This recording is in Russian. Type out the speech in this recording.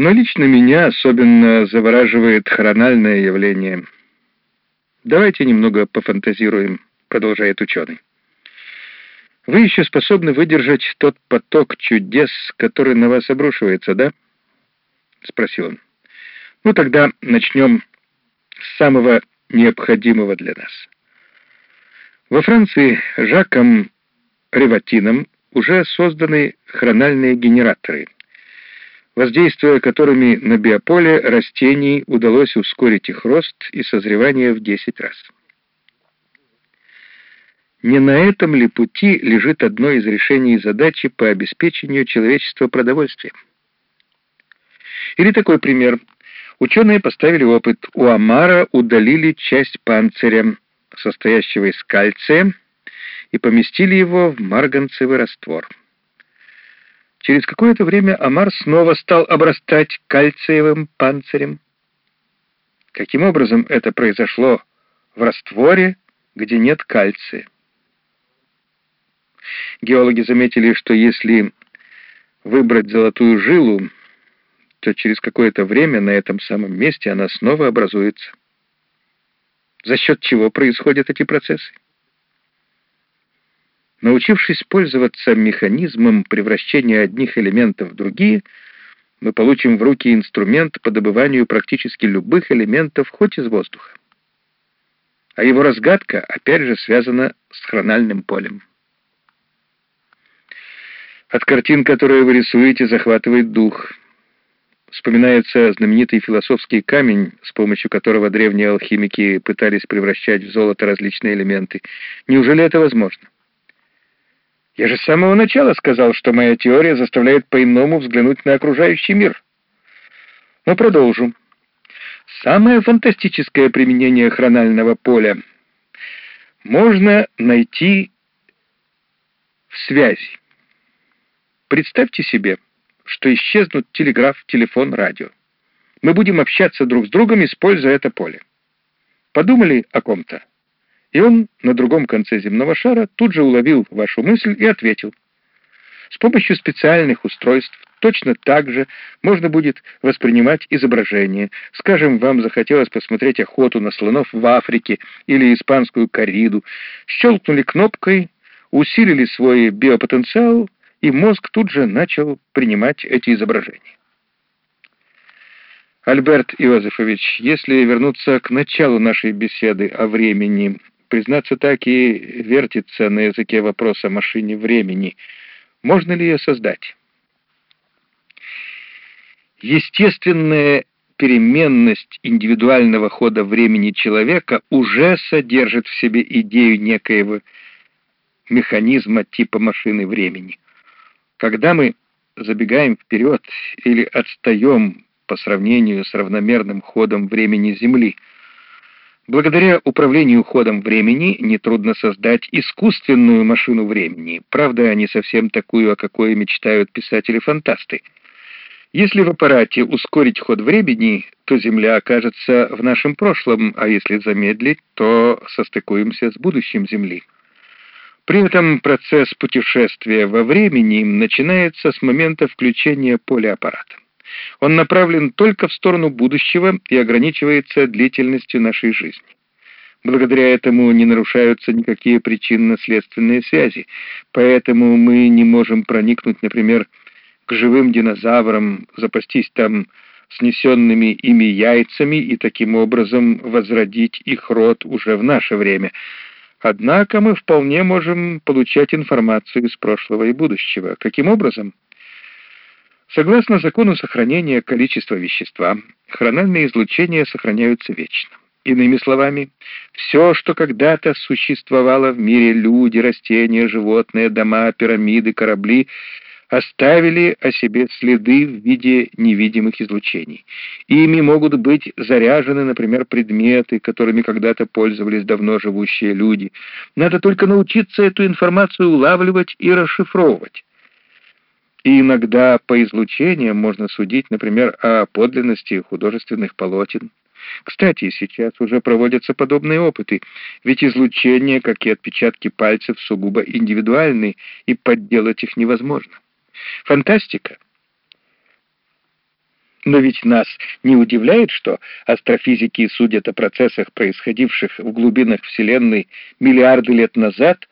Но лично меня особенно завораживает хрональное явление. Давайте немного пофантазируем, продолжает ученый. Вы еще способны выдержать тот поток чудес, который на вас обрушивается, да? Спросил он. Ну тогда начнем с самого необходимого для нас. Во Франции Жаком Реватином уже созданы хрональные генераторы, воздействуя которыми на биополе растений удалось ускорить их рост и созревание в 10 раз. Не на этом ли пути лежит одно из решений задачи по обеспечению человечества продовольствием? Или такой пример. Ученые поставили опыт. У омара удалили часть панциря, состоящего из кальция, и поместили его в марганцевый раствор. Через какое-то время омар снова стал обрастать кальциевым панцирем. Каким образом это произошло в растворе, где нет кальция? Геологи заметили, что если выбрать золотую жилу, то через какое-то время на этом самом месте она снова образуется. За счет чего происходят эти процессы? Научившись пользоваться механизмом превращения одних элементов в другие, мы получим в руки инструмент по добыванию практически любых элементов, хоть из воздуха. А его разгадка, опять же, связана с хрональным полем. От картин, которые вы рисуете, захватывает дух. Вспоминается знаменитый философский камень, с помощью которого древние алхимики пытались превращать в золото различные элементы. Неужели это возможно? Я же с самого начала сказал, что моя теория заставляет по-иному взглянуть на окружающий мир. Но продолжу. Самое фантастическое применение хронального поля можно найти в связи. Представьте себе, что исчезнут телеграф, телефон, радио. Мы будем общаться друг с другом, используя это поле. Подумали о ком-то, и он на другом конце земного шара тут же уловил вашу мысль и ответил. С помощью специальных устройств точно так же можно будет воспринимать изображение. Скажем, вам захотелось посмотреть охоту на слонов в Африке или испанскую кориду. Щелкнули кнопкой, усилили свой биопотенциал — и мозг тут же начал принимать эти изображения. Альберт Иозефович, если вернуться к началу нашей беседы о времени, признаться так и вертится на языке вопрос о машине времени, можно ли ее создать? Естественная переменность индивидуального хода времени человека уже содержит в себе идею некоего механизма типа машины времени. Когда мы забегаем вперед или отстаем по сравнению с равномерным ходом времени Земли, благодаря управлению ходом времени нетрудно создать искусственную машину времени, правда, не совсем такую, о какой мечтают писатели-фантасты. Если в аппарате ускорить ход времени, то Земля окажется в нашем прошлом, а если замедлить, то состыкуемся с будущим Земли. При этом процесс путешествия во времени начинается с момента включения поля аппарата. Он направлен только в сторону будущего и ограничивается длительностью нашей жизни. Благодаря этому не нарушаются никакие причинно-следственные связи, поэтому мы не можем проникнуть, например, к живым динозаврам, запастись там снесенными ими яйцами и таким образом возродить их род уже в наше время – Однако мы вполне можем получать информацию из прошлого и будущего. Каким образом? Согласно закону сохранения количества вещества, хрональные излучения сохраняются вечно. Иными словами, все, что когда-то существовало в мире, люди, растения, животные, дома, пирамиды, корабли — оставили о себе следы в виде невидимых излучений. Ими могут быть заряжены, например, предметы, которыми когда-то пользовались давно живущие люди. Надо только научиться эту информацию улавливать и расшифровывать. И иногда по излучениям можно судить, например, о подлинности художественных полотен. Кстати, сейчас уже проводятся подобные опыты, ведь излучения, как и отпечатки пальцев, сугубо индивидуальны, и подделать их невозможно. Фантастика. Но ведь нас не удивляет, что астрофизики судят о процессах, происходивших в глубинах Вселенной миллиарды лет назад,